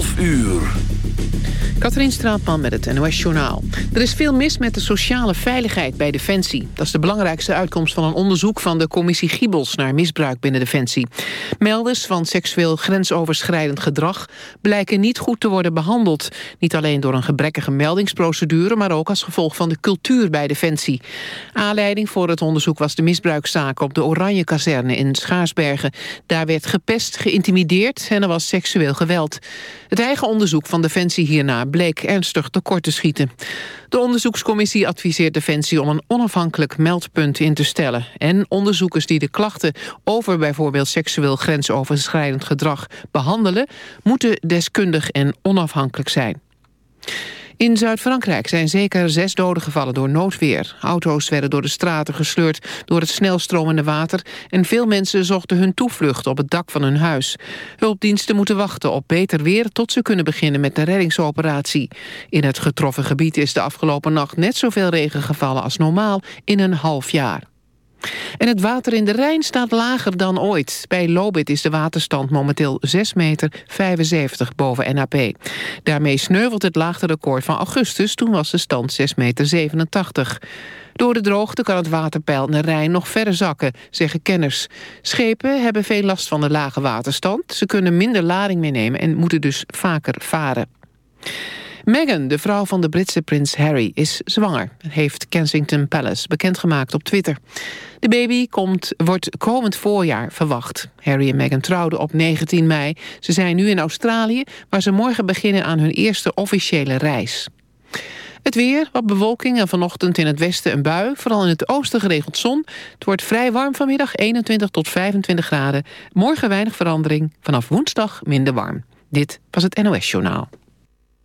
12 uur. Katrien Straatman met het NOS-journaal. Er is veel mis met de sociale veiligheid bij Defensie. Dat is de belangrijkste uitkomst van een onderzoek van de commissie Giebels naar misbruik binnen Defensie. Melders van seksueel grensoverschrijdend gedrag blijken niet goed te worden behandeld. Niet alleen door een gebrekkige meldingsprocedure, maar ook als gevolg van de cultuur bij Defensie. Aanleiding voor het onderzoek was de misbruikzaak op de Oranje-kazerne in Schaarsbergen. Daar werd gepest, geïntimideerd en er was seksueel geweld. Het eigen onderzoek van Defensie hierna bleek ernstig tekort te schieten. De onderzoekscommissie adviseert Defensie om een onafhankelijk meldpunt in te stellen. En onderzoekers die de klachten over bijvoorbeeld seksueel grensoverschrijdend gedrag behandelen, moeten deskundig en onafhankelijk zijn. In Zuid-Frankrijk zijn zeker zes doden gevallen door noodweer. Auto's werden door de straten gesleurd door het snelstromende water... en veel mensen zochten hun toevlucht op het dak van hun huis. Hulpdiensten moeten wachten op beter weer... tot ze kunnen beginnen met de reddingsoperatie. In het getroffen gebied is de afgelopen nacht net zoveel regen gevallen als normaal in een half jaar. En het water in de Rijn staat lager dan ooit. Bij Lobit is de waterstand momenteel 6,75 meter boven NAP. Daarmee sneuvelt het laagste record van augustus. Toen was de stand 6,87 meter. Door de droogte kan het waterpeil in de Rijn nog verder zakken, zeggen kenners. Schepen hebben veel last van de lage waterstand. Ze kunnen minder lading meenemen en moeten dus vaker varen. Meghan, de vrouw van de Britse prins Harry, is zwanger. heeft Kensington Palace bekendgemaakt op Twitter. De baby komt, wordt komend voorjaar verwacht. Harry en Meghan trouwden op 19 mei. Ze zijn nu in Australië, waar ze morgen beginnen aan hun eerste officiële reis. Het weer, wat bewolking en vanochtend in het westen een bui. Vooral in het oosten geregeld zon. Het wordt vrij warm vanmiddag, 21 tot 25 graden. Morgen weinig verandering, vanaf woensdag minder warm. Dit was het NOS Journaal.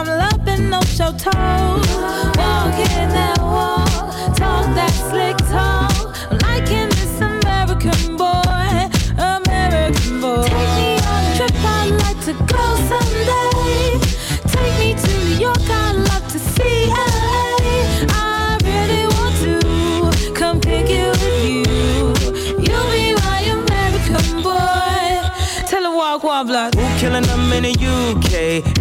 I'm loving no show toes. Walking that wall, talk that slick talk. I'm liking this American boy, American boy. Take me on a trip, I'd like to go someday. Take me to New York, I'd love to see LA. I really want to come pick you with you. You'll be my American boy. Tell him walk one block. Who killing them in the UK?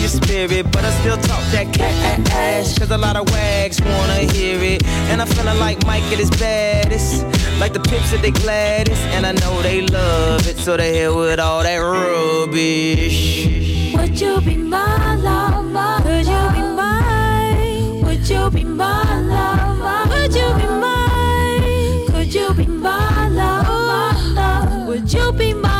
your spirit. But I still talk that cat ass. Cause a lot of wags wanna hear it. And I'm feeling like Mike at his baddest. Like the pips at they gladdest. And I know they love it. So they here with all that rubbish. Would you be my lover? Would you be mine? Would you be my lover? Would you be mine? Could you be my lover? Would you be my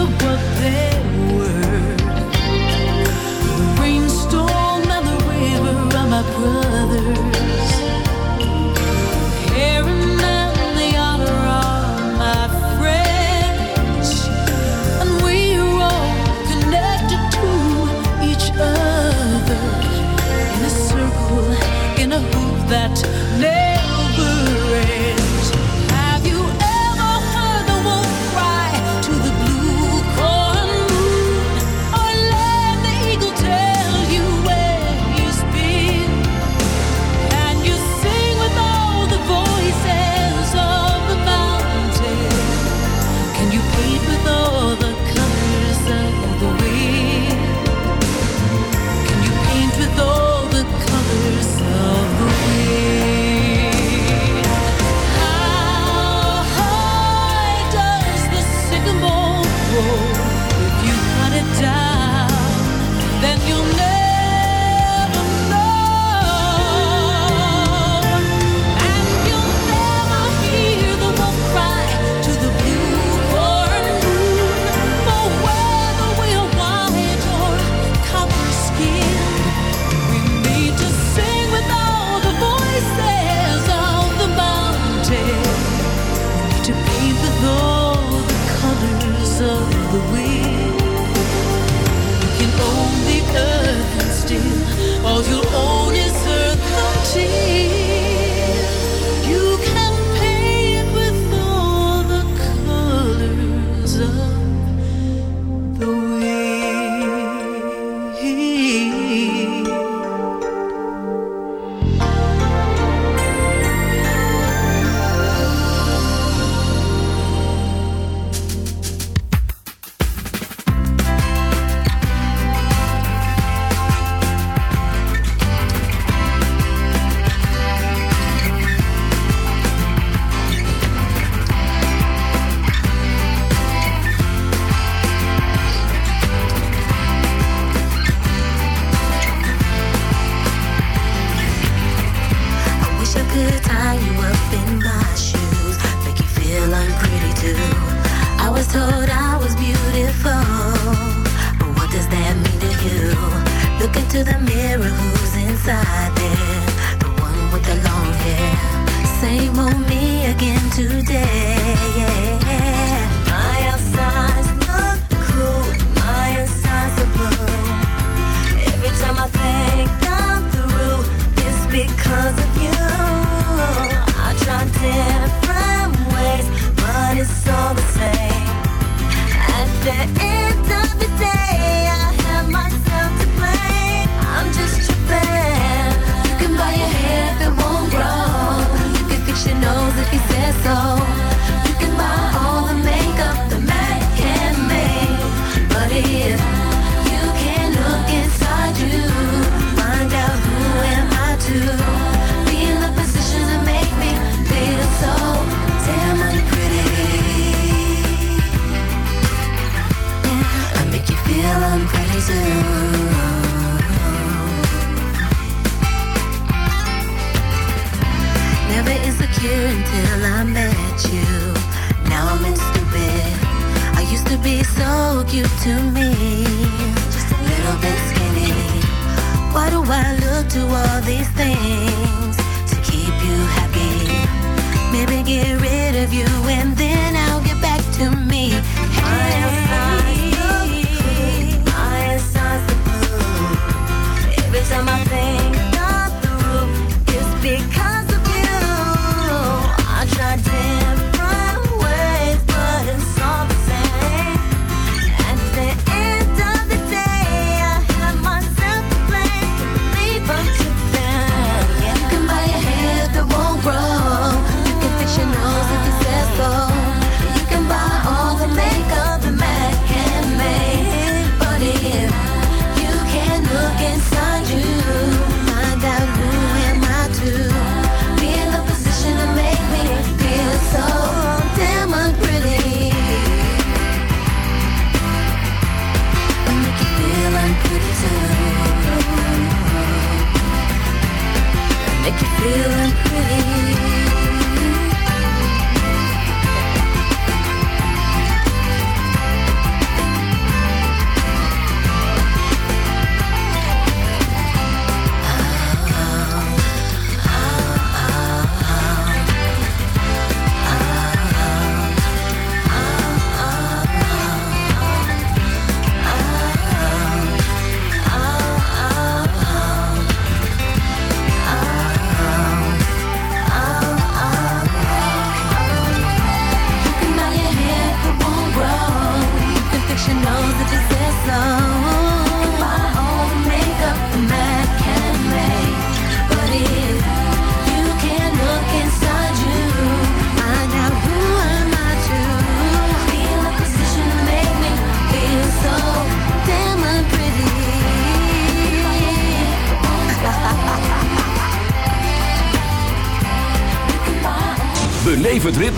to what they do. I was told I was beautiful, but what does that mean to you? Look into the mirror, who's inside there? The one with the long hair, same old me again today. My outside's look cool, my inside's a blue. Every time I think I'm through, it's because of you. I try different it's all the same. At the end of the day, I have myself to blame. I'm just your. You can buy your hair it won't grow. You can fix your nose if you say so. Here until I met you. Now I'm in stupid. I used to be so cute to me. Just a little bit skinny. Why do I look to all these things to keep you happy? Maybe get rid of you and then I'll get back to me. Every time I think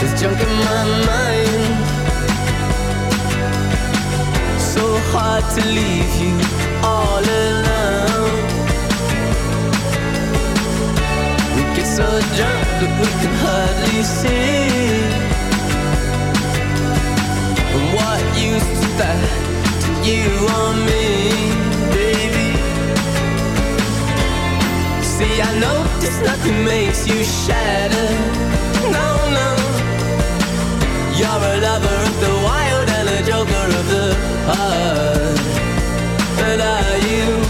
there's junk in my mind. So hard to leave you all alone. We get so drunk that we can hardly see. And what use is that to you or me, baby? See, I know this nothing makes you shatter. No, no. You're a lover of the wild and a joker of the heart. But are you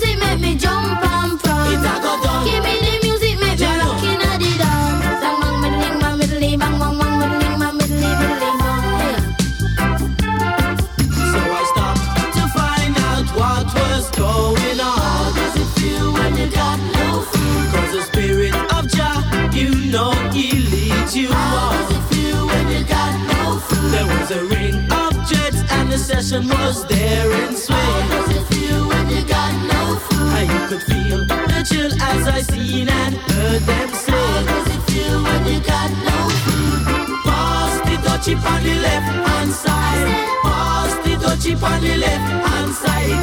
recession was there in swing. How does it feel when you got no food? You could feel the chill as I seen and heard them say. How does it feel when you got no food? Pass the dutchie on the left hand side. Pass the dutchie on the left hand side.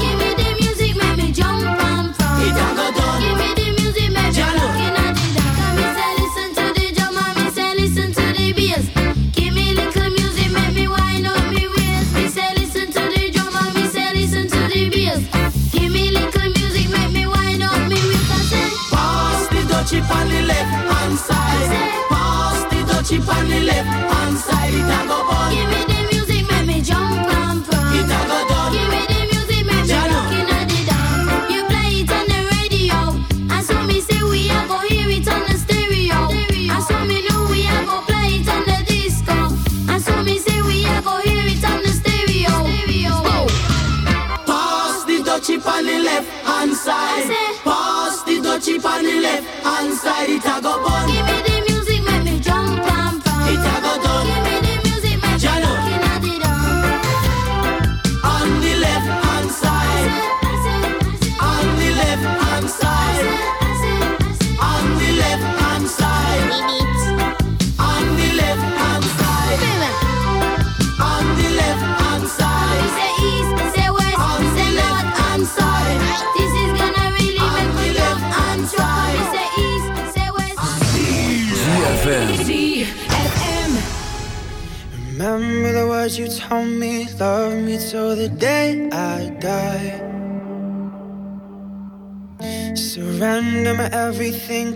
Give me the music, make me jump and fun. It a go done. Give me the on the left hand side. Pass the touchy on the left hand side. Go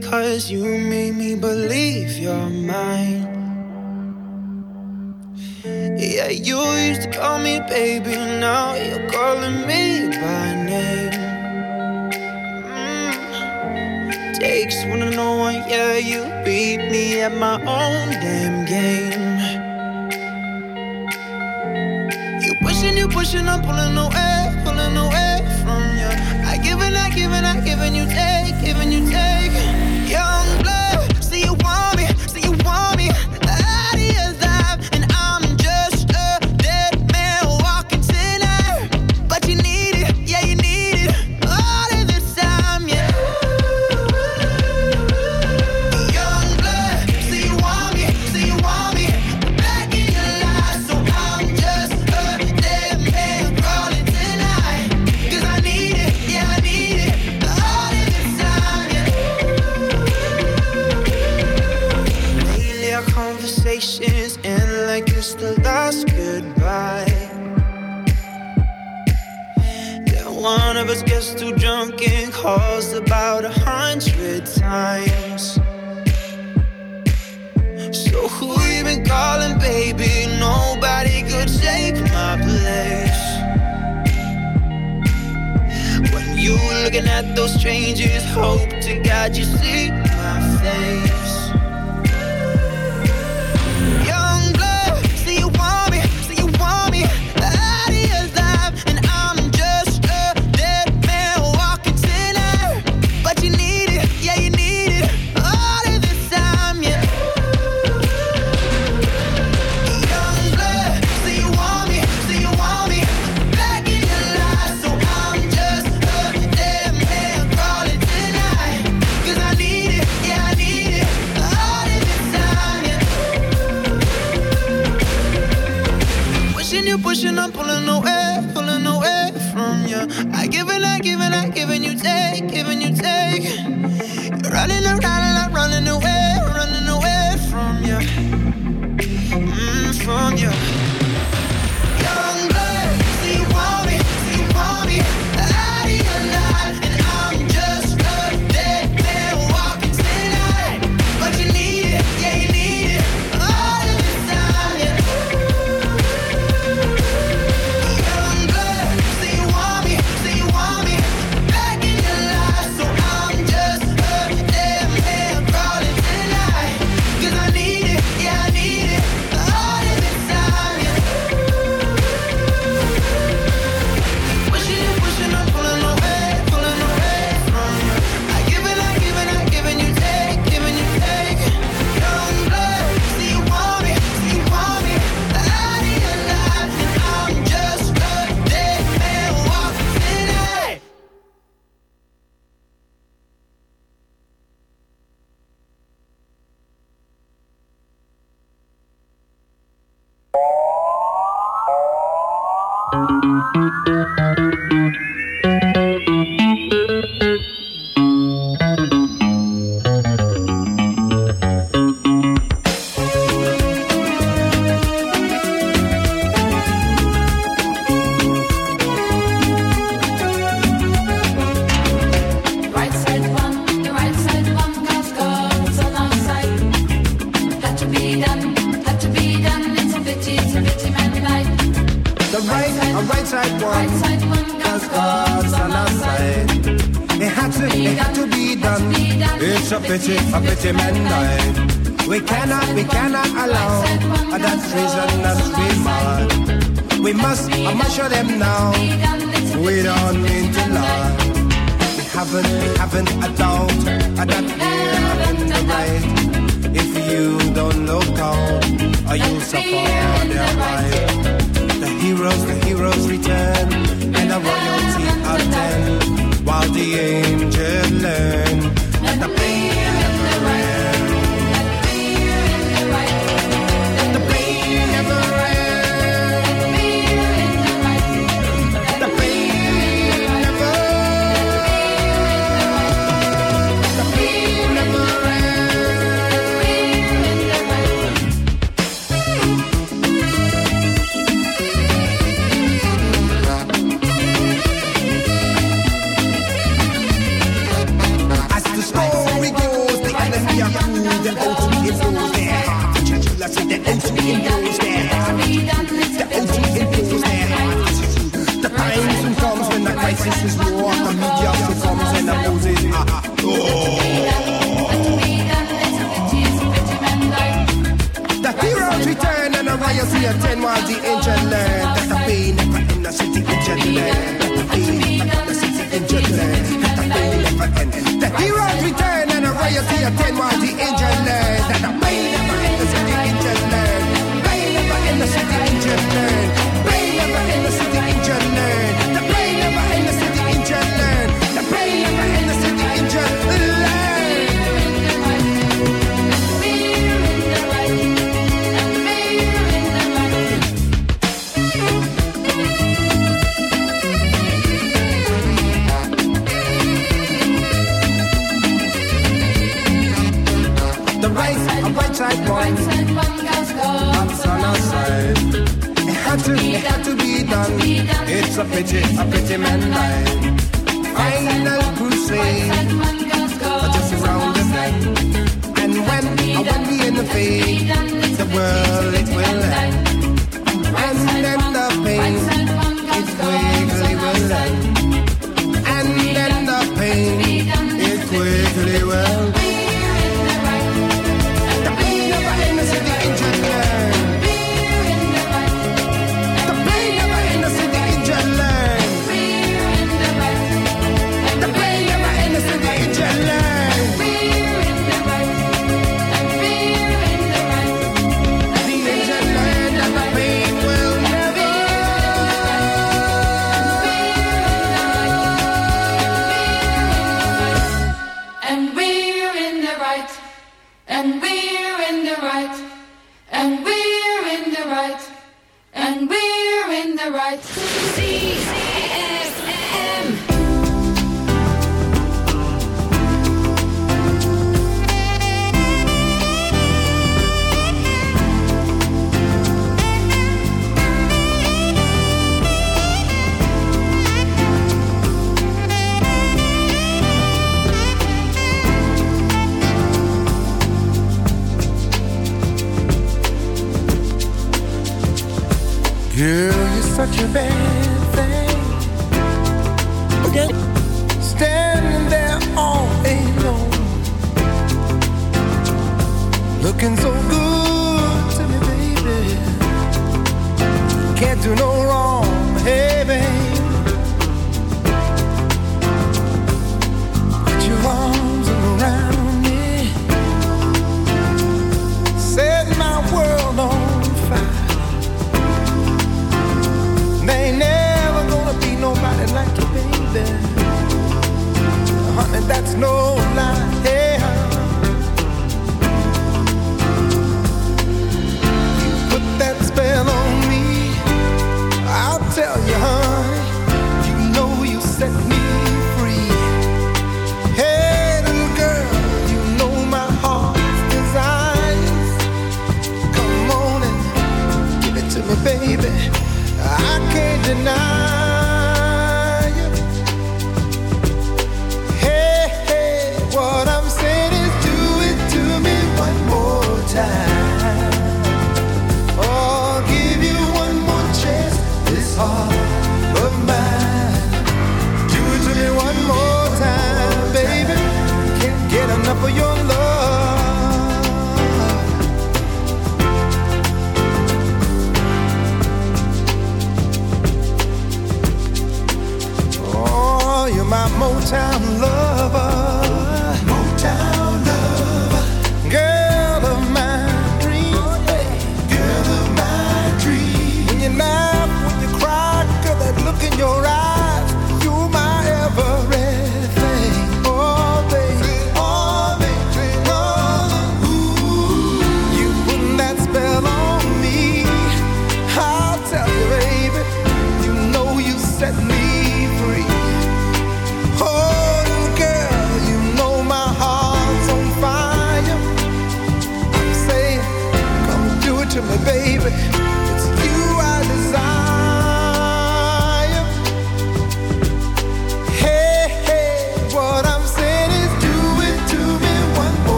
cause you made me believe you're mine. Yeah, you used to call me baby, now you're calling me by name. Mm. Takes one to know one, yeah, you beat me at my own damn game. You pushing, you pushing, I'm pulling away, pulling away from you. I give and I give and I give and you take, giving you take.